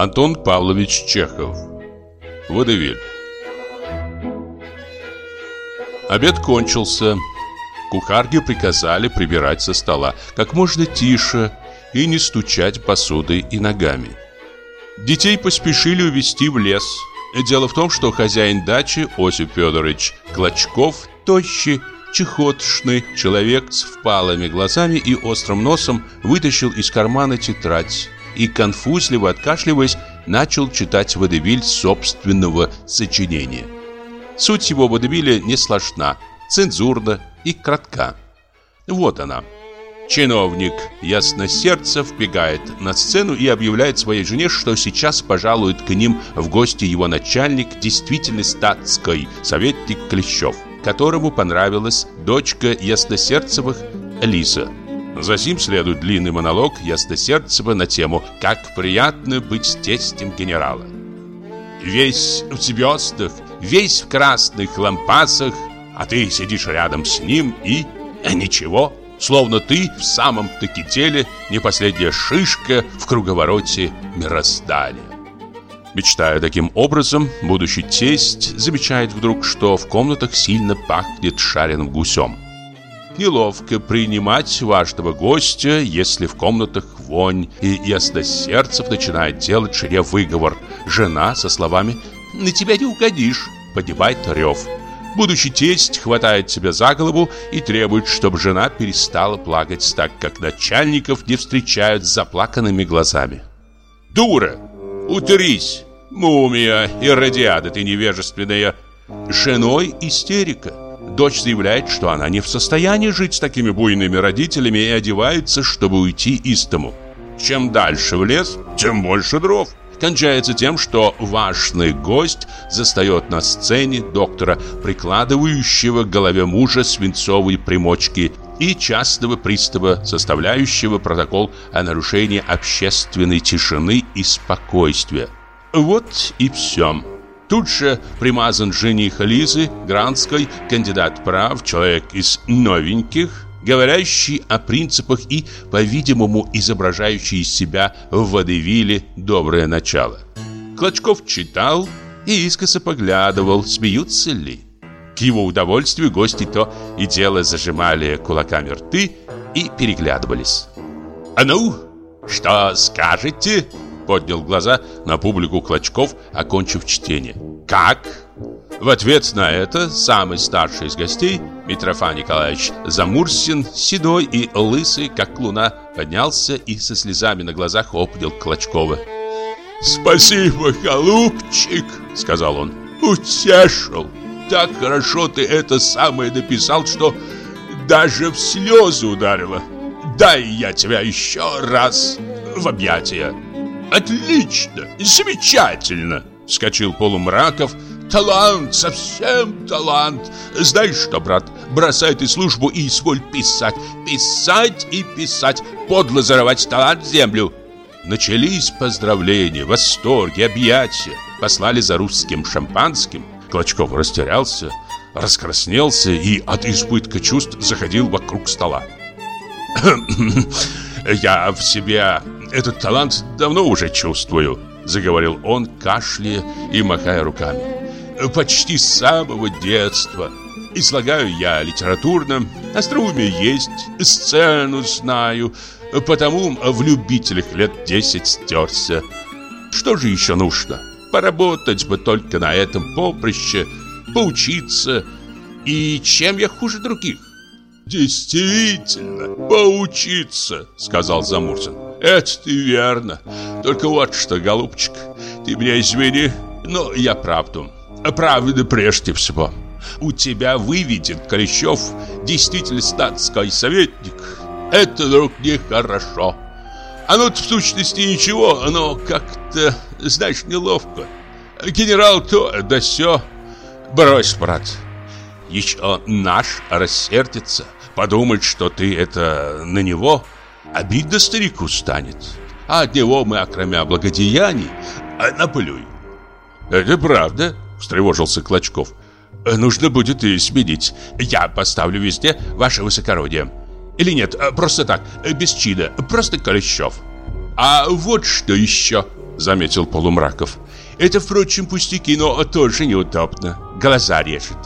Антон Павлович Чехов. Водевиль. Обед кончился. Кухарке приказали прибирать со стола как можно тише и не стучать посудой и ногами. Детей поспешили увезти в лес. Дело в том, что хозяин дачи Осип Федорович Клочков, тощий, чехотшный человек с впалыми глазами и острым носом вытащил из кармана тетрадь и, конфузливо откашливаясь, начал читать водевиль собственного сочинения. Суть его водевиля не сложна, цензурна и кратка. Вот она. Чиновник ясносердце вбегает на сцену и объявляет своей жене, что сейчас пожалует к ним в гости его начальник, действительно статской советник Клещев, которому понравилась дочка Ясносердцевых Лиса. Затем следует длинный монолог Ясносердцева на тему «Как приятно быть тестем генерала». Весь в звездах, весь в красных лампасах, а ты сидишь рядом с ним и... ничего, Словно ты в самом-таки теле не последняя шишка в круговороте мироздания. Мечтая таким образом, будущий тесть замечает вдруг, что в комнатах сильно пахнет шареным гусем. Неловко принимать важного гостя, если в комнатах вонь, и ясносердцев начинает делать жене выговор. Жена со словами «На тебя не угодишь» поднимает рев – Будущий тесть хватает себя за голову и требует, чтобы жена перестала плакать, так как начальников не встречают с заплаканными глазами. «Дура! Утрись! Мумия и радиада ты невежественная!» Женой истерика. Дочь заявляет, что она не в состоянии жить с такими буйными родителями и одевается, чтобы уйти из дому. Чем дальше в лес, тем больше дров кончается тем, что важный гость застает на сцене доктора, прикладывающего к голове мужа свинцовые примочки и частного пристава, составляющего протокол о нарушении общественной тишины и спокойствия. Вот и все. Тут же примазан жених Лизы, Гранской, кандидат прав, человек из новеньких – говорящий о принципах и, по-видимому, изображающий из себя в водевиле доброе начало. Клочков читал и искоса поглядывал, смеются ли. К его удовольствию гости то и дело зажимали кулаками рты и переглядывались. «А ну, что скажете?» Поднял глаза на публику Клочков, окончив чтение. «Как?» В ответ на это самый старший из гостей, Митрофан Николаевич Замурсин, седой и лысый, как луна, поднялся и со слезами на глазах обнял Клочкова. «Спасибо, голубчик!» — сказал он. «Утешил! Так хорошо ты это самое написал, что даже в слезы ударило. Дай я тебя еще раз в объятия!» «Отлично! Замечательно!» — вскочил Полумраков — Талант, совсем талант. Знаешь что, брат, бросай ты службу и изволь писать. Писать и писать. Подло зарывать талант в землю. Начались поздравления, восторги, объятия. Послали за русским шампанским. Клочков растерялся, раскраснелся и от избытка чувств заходил вокруг стола. «Я в себе этот талант давно уже чувствую», заговорил он, кашляя и махая руками почти с самого детства. Излагаю я литературно, остроумие есть, сцену знаю, потому в любителях лет десять стерся. Что же еще нужно? Поработать бы только на этом поприще, поучиться. И чем я хуже других? Действительно, поучиться, сказал Замурзин. Это ты верно. Только вот что, голубчик, ты меня извини, но я правду. Правда, прежде всего. У тебя выведен Клещев действительно статский советник. Это, друг, нехорошо. Оно в сущности ничего, оно как-то, знаешь, неловко. Генерал то, да сё. Брось, брат. Еще наш рассердится, подумает, что ты это на него. Обидно старику станет. А от него мы, окромя благодеяний, наплюй. Это правда, встревожился Клочков. «Э, «Нужно будет и сменить. Я поставлю везде ваше высокородие. Или нет, просто так, без чина, просто Клещев». «А вот что еще!» заметил Полумраков. Это, впрочем, пустяки, но тоже неудобно. Глаза режет.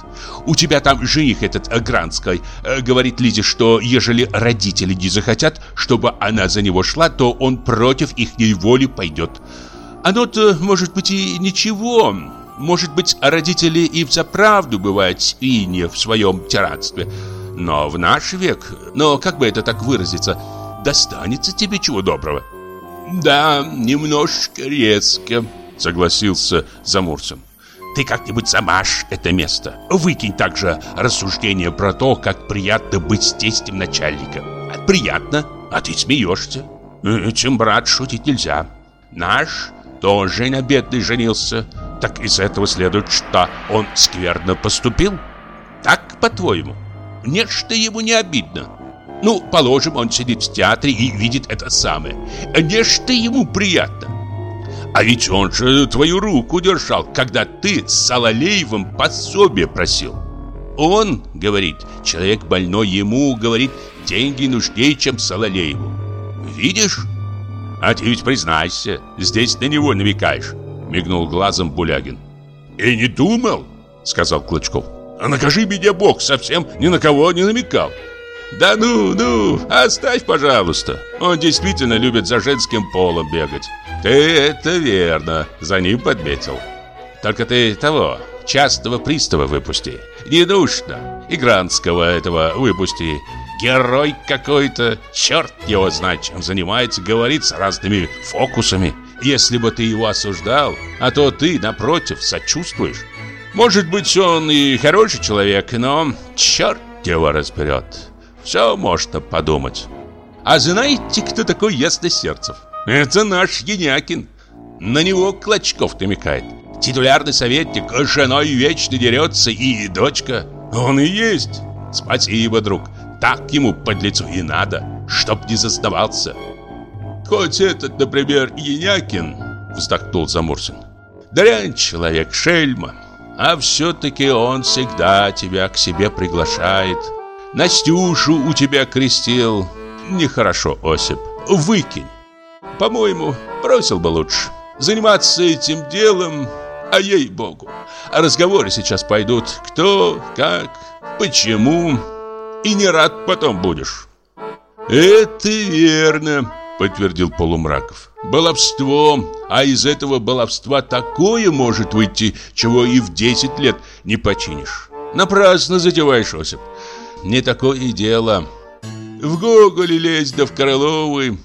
У тебя там жених этот э, Гранской э, говорит Лизе, что ежели родители не захотят, чтобы она за него шла, то он против их воли пойдет. Оно-то, может быть, и ничего. Может быть, родители и взаправду бывают и не в своем тиранстве. Но в наш век, но как бы это так выразиться, достанется тебе чего доброго. Да, немножко резко, Согласился Замурцем Ты как-нибудь замажь это место. Выкинь также рассуждение про то, как приятно быть тестем начальника Приятно, а ты смеешься. Этим, брат, шутить нельзя. Наш тоже на бедный женился. Так из этого следует, что он скверно поступил. Так, по-твоему? Нечто ему не обидно. Ну, положим, он сидит в театре и видит это самое. Нечто ему приятно. А ведь он же твою руку держал, когда ты с Салалеевым пособие просил. Он, говорит, человек больной ему, говорит, деньги нужнее, чем Салалееву. Видишь? А ты ведь признайся, здесь на него намекаешь, мигнул глазом Булягин. И не думал, сказал Клычков. А накажи меня Бог, совсем ни на кого не намекал. Да ну, ну, оставь, пожалуйста. Он действительно любит за женским полом бегать. Ты это верно, за ним подметил. Только ты того, частного пристава выпусти. Не нужно. И Гранского этого выпусти. Герой какой-то, черт его знает, чем занимается, говорит с разными фокусами. Если бы ты его осуждал, а то ты, напротив, сочувствуешь. Может быть, он и хороший человек, но черт его разберет. Все можно подумать. А знаете, кто такой Ясносердцев? Это наш Енякин. На него Клочков намекает. Титулярный советник, с женой вечно дерется и дочка. Он и есть. Спасибо, друг. Так ему под лицо и надо, чтоб не заставался. Хоть этот, например, Енякин, вздохнул Замурсин. Дрянь человек, шельма. А все-таки он всегда тебя к себе приглашает. Настюшу у тебя крестил. Нехорошо, Осип. Выкинь. По-моему, бросил бы лучше. Заниматься этим делом, а ей-богу. А разговоры сейчас пойдут кто, как, почему. И не рад потом будешь. Это верно, подтвердил Полумраков. Баловство, а из этого баловства такое может выйти, чего и в 10 лет не починишь. Напрасно затеваешь, Осип. Не такое дело. В Гоголе лезь, да в Короловы,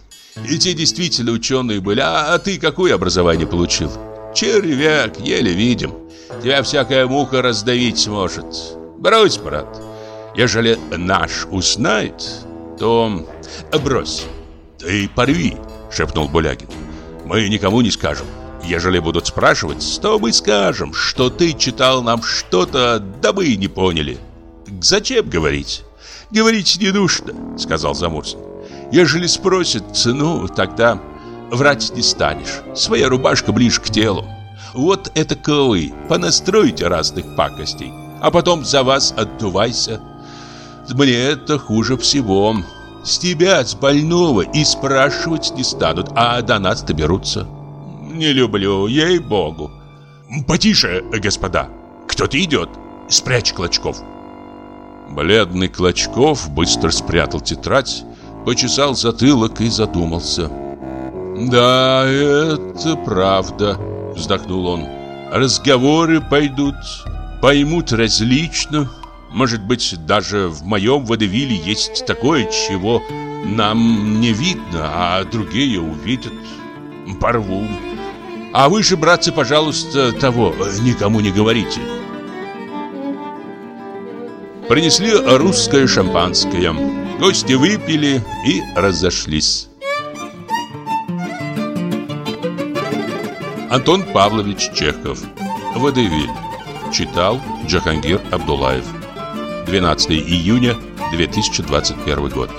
и те действительно ученые были. А, а ты какое образование получил? Червяк, еле видим. Тебя всякая муха раздавить сможет. Брось, брат. Ежели наш узнает, то брось. Ты порви, шепнул Булягин. Мы никому не скажем. Ежели будут спрашивать, то мы скажем, что ты читал нам что-то, да мы не поняли. Зачем говорить? Говорить не нужно, сказал Замурзин. Ежели спросят цену, тогда врать не станешь. Своя рубашка ближе к телу. Вот это вы понастроите разных пакостей, а потом за вас отдувайся. Мне это хуже всего. С тебя, с больного, и спрашивать не станут, а до нас доберутся. Не люблю, ей-богу. Потише, господа. Кто-то идет. Спрячь Клочков. Бледный Клочков быстро спрятал тетрадь почесал затылок и задумался. «Да, это правда», — вздохнул он. «Разговоры пойдут, поймут различно. Может быть, даже в моем водевиле есть такое, чего нам не видно, а другие увидят. Порву. А вы же, братцы, пожалуйста, того никому не говорите». Принесли русское шампанское. Гости выпили и разошлись. Антон Павлович Чехов. Водевиль. Читал Джахангир Абдулаев. 12 июня 2021 год.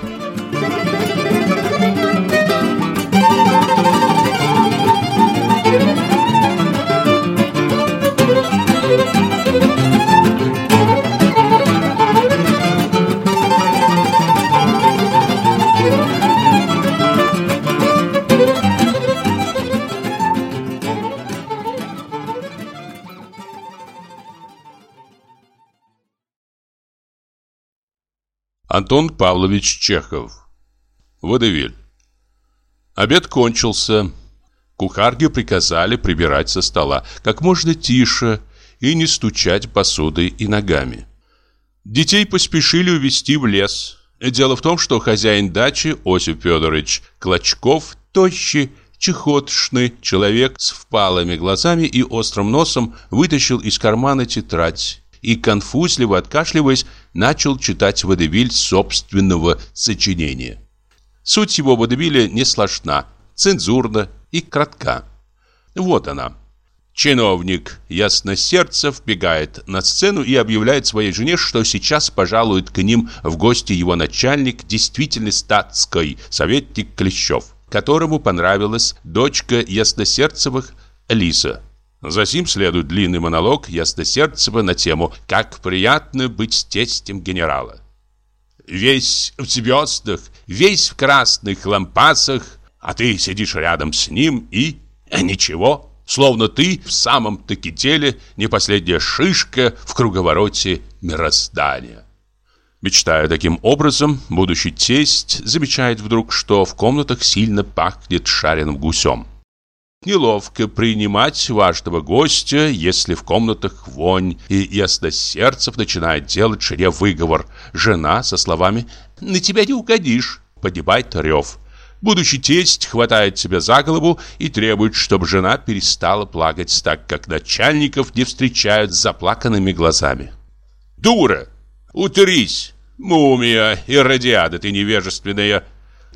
Антон Павлович Чехов. Водевиль. Обед кончился. Кухарки приказали прибирать со стола как можно тише и не стучать посудой и ногами. Детей поспешили увезти в лес. Дело в том, что хозяин дачи Осип Федорович Клочков, тощий, чехотшный человек с впалыми глазами и острым носом вытащил из кармана тетрадь и, конфузливо откашливаясь, начал читать водевиль собственного сочинения. Суть его водевиля не сложна, цензурна и кратка. Вот она. Чиновник Ясносердцев бегает на сцену и объявляет своей жене, что сейчас пожалует к ним в гости его начальник, действительно статской советник Клещев, которому понравилась дочка Ясносердцевых Лиза. Затем следует длинный монолог Ясносердцева на тему «Как приятно быть тестем генерала». Весь в звездах, весь в красных лампасах, а ты сидишь рядом с ним и... ничего, словно ты в самом-таки деле не последняя шишка в круговороте мироздания. Мечтая таким образом, будущий тесть замечает вдруг, что в комнатах сильно пахнет шареным гусем. Неловко принимать важного гостя, если в комнатах вонь, и ясносердцев начинает делать жене выговор. Жена со словами «На тебя не угодишь» поднимает рев. Будущий тесть хватает себя за голову и требует, чтобы жена перестала плакать, так как начальников не встречают с заплаканными глазами. «Дура! Утрись! Мумия и радиада ты невежественная!»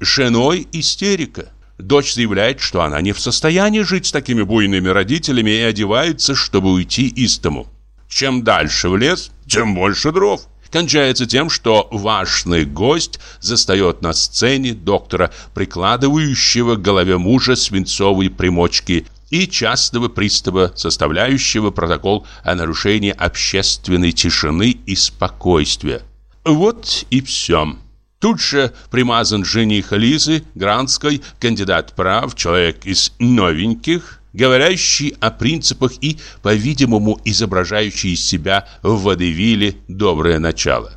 Женой истерика. Дочь заявляет, что она не в состоянии жить с такими буйными родителями и одевается, чтобы уйти из дому. Чем дальше в лес, тем больше дров. Кончается тем, что важный гость застает на сцене доктора, прикладывающего к голове мужа свинцовые примочки и частного пристава, составляющего протокол о нарушении общественной тишины и спокойствия. Вот и все. Тут же примазан жених Лизы Гранской, кандидат прав, человек из новеньких, говорящий о принципах и, по-видимому, изображающий из себя в водевиле доброе начало.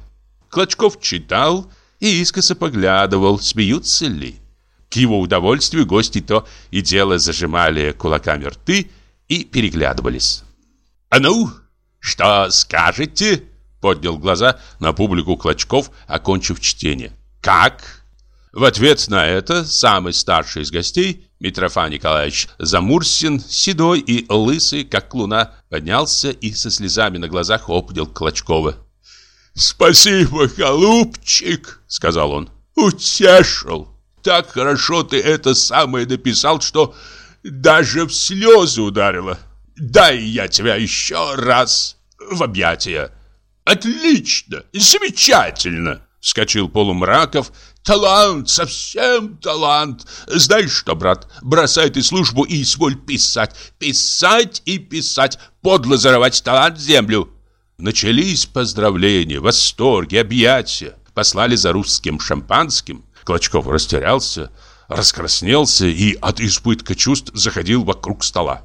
Клочков читал и искоса поглядывал, смеются ли. К его удовольствию гости то и дело зажимали кулаками рты и переглядывались. «А ну, что скажете?» Поднял глаза на публику Клочков, окончив чтение. «Как?» В ответ на это самый старший из гостей, Митрофан Николаевич Замурсин, седой и лысый, как луна, поднялся и со слезами на глазах обнял Клочкова. «Спасибо, голубчик!» — сказал он. «Утешил! Так хорошо ты это самое написал, что даже в слезы ударило. Дай я тебя еще раз в объятия!» Отлично! Замечательно!» Вскочил полумраков. «Талант! Совсем талант! Знаешь что, брат, бросай ты службу и изволь писать. Писать и писать. Подло зарывать талант в землю!» Начались поздравления, восторги, объятия. Послали за русским шампанским. Клочков растерялся, раскраснелся и от избытка чувств заходил вокруг стола.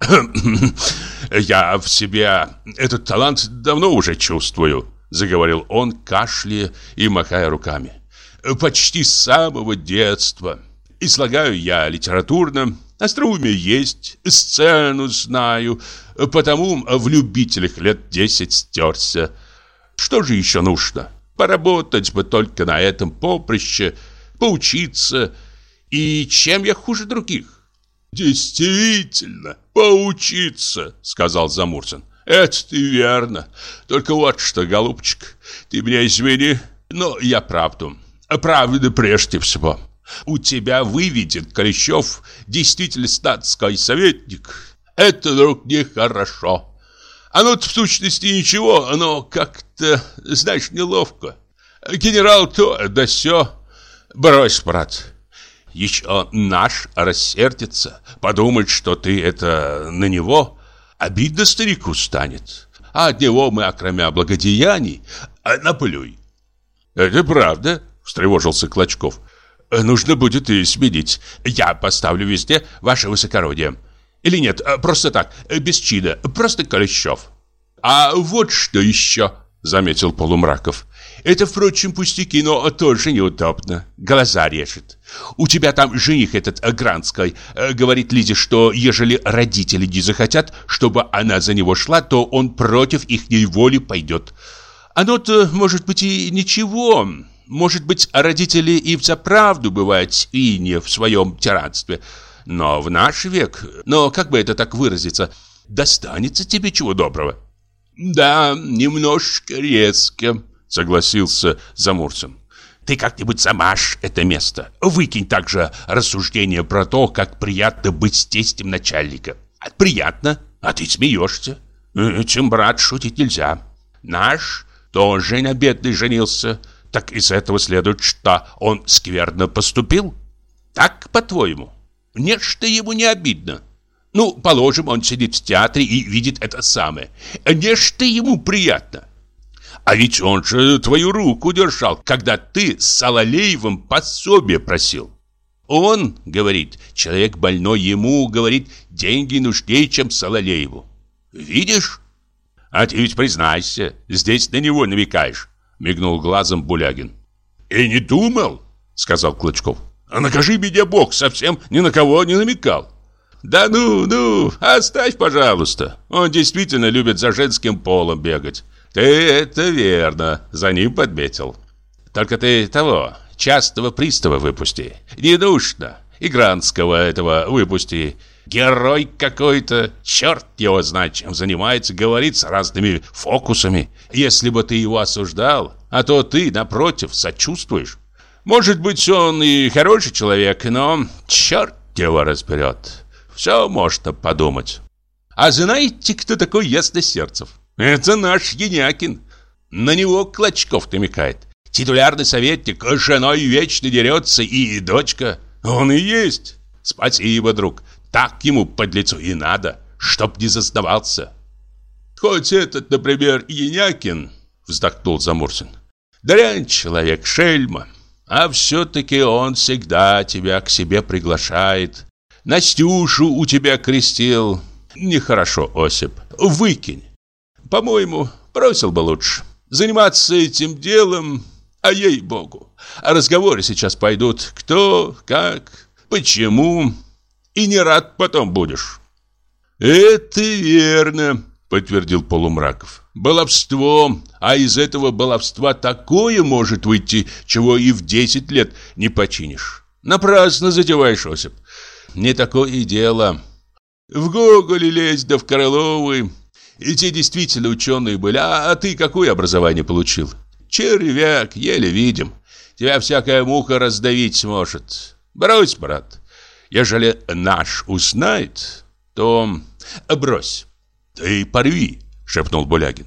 «Я в себе этот талант давно уже чувствую», — заговорил он, кашляя и махая руками. «Почти с самого детства. И слагаю я литературно, остроумие есть, сцену знаю, потому в любителях лет десять стерся. Что же еще нужно? Поработать бы только на этом поприще, поучиться. И чем я хуже других?» «Действительно, поучиться», — сказал Замурзин. «Это ты верно. Только вот что, голубчик, ты меня извини, но я правду. Правда прежде всего. У тебя выведет Клещев действительно статский советник. Это, друг, нехорошо. Оно в сущности ничего, оно как-то, знаешь, неловко. Генерал то, да сё. Брось, брат, еще наш рассердится, подумает, что ты это на него. Обидно старику станет. А от него мы, окромя благодеяний, наплюй. Это правда, встревожился Клочков. Нужно будет и сменить. Я поставлю везде ваше высокородие. Или нет, просто так, без чина, просто Клещев. А вот что еще, заметил Полумраков. Это, впрочем, пустяки, но тоже неудобно. Глаза режет. У тебя там жених этот э, Гранской э, говорит Лизе, что ежели родители не захотят, чтобы она за него шла, то он против их воли пойдет. Оно-то, может быть, и ничего. Может быть, родители и взаправду бывают и не в своем тиранстве. Но в наш век, но как бы это так выразиться, достанется тебе чего доброго. Да, немножко резко, согласился Замурцем. Ты как-нибудь замажь это место. Выкинь также рассуждение про то, как приятно быть тестем начальника. Приятно, а ты смеешься. Этим, брат, шутить нельзя. Наш тоже на бедный женился. Так из этого следует, что он скверно поступил? Так, по-твоему? Нечто ему не обидно. Ну, положим, он сидит в театре и видит это самое. Нечто ему приятно. А ведь он же твою руку держал, когда ты с Сололеевым пособие просил. Он, говорит, человек больной ему, говорит, деньги нужнее, чем Сололееву. Видишь? А ты ведь признайся, здесь на него намекаешь, мигнул глазом Булягин. И не думал, сказал Клычков. А накажи меня Бог, совсем ни на кого не намекал. Да ну, ну, оставь, пожалуйста. Он действительно любит за женским полом бегать. Ты это верно, за ним подметил. Только ты того, частого пристава выпусти. Не нужно. И Гранского этого выпусти. Герой какой-то, черт его знает, чем занимается, говорит с разными фокусами. Если бы ты его осуждал, а то ты, напротив, сочувствуешь. Может быть, он и хороший человек, но черт его разберет. Все можно подумать. А знаете, кто такой Ясносердцев? Это наш Енякин. На него Клочков намекает. Титулярный советник, с женой вечно дерется и дочка. Он и есть. Спасибо, друг. Так ему под лицо и надо, чтоб не зазнавался. Хоть этот, например, Енякин, вздохнул Замурсин. Дрянь человек, шельма. А все-таки он всегда тебя к себе приглашает. Настюшу у тебя крестил. Нехорошо, Осип. Выкинь. По-моему, бросил бы лучше. Заниматься этим делом, а ей-богу. А разговоры сейчас пойдут кто, как, почему. И не рад потом будешь. Это верно, подтвердил Полумраков. Баловство, а из этого баловства такое может выйти, чего и в 10 лет не починишь. Напрасно затеваешь, Осип. Не такое и дело. В Гоголе лезть, да в Короловы. И те действительно ученые были. А, а ты какое образование получил? Червяк, еле видим. Тебя всякая муха раздавить сможет. Брось, брат. Ежели наш узнает, то брось. Ты порви, шепнул Булягин.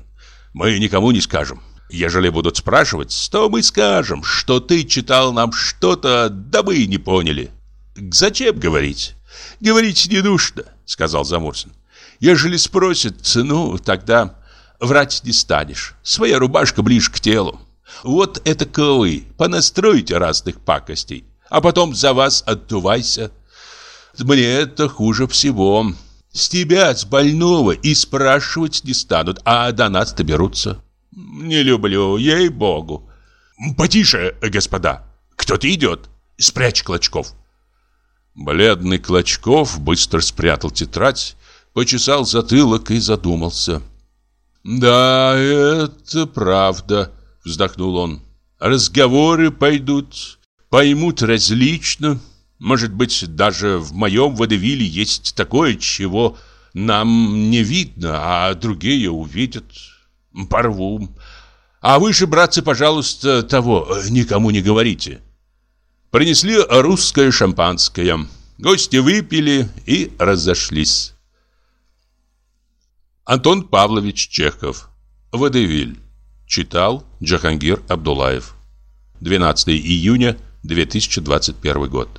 Мы никому не скажем. Ежели будут спрашивать, то мы скажем, что ты читал нам что-то, да мы не поняли. Зачем говорить? Говорить не нужно, сказал Замурзин. Ежели спросят, ну, тогда врать не станешь. Своя рубашка ближе к телу. Вот это вы понастроите разных пакостей, а потом за вас отдувайся. Мне это хуже всего. С тебя, с больного, и спрашивать не станут, а до нас доберутся. Не люблю, ей-богу. Потише, господа. Кто-то идет. Спрячь Клочков. Бледный Клочков быстро спрятал тетрадь, почесал затылок и задумался. «Да, это правда», — вздохнул он. «Разговоры пойдут, поймут различно, может быть, даже в моем водевиле есть такое, чего нам не видно, а другие увидят. Порву. А вы же, братцы, пожалуйста, того никому не говорите. Принесли русское шампанское. Гости выпили и разошлись. Антон Павлович Чехов. Водевиль. Читал Джахангир Абдулаев. 12 июня 2021 год.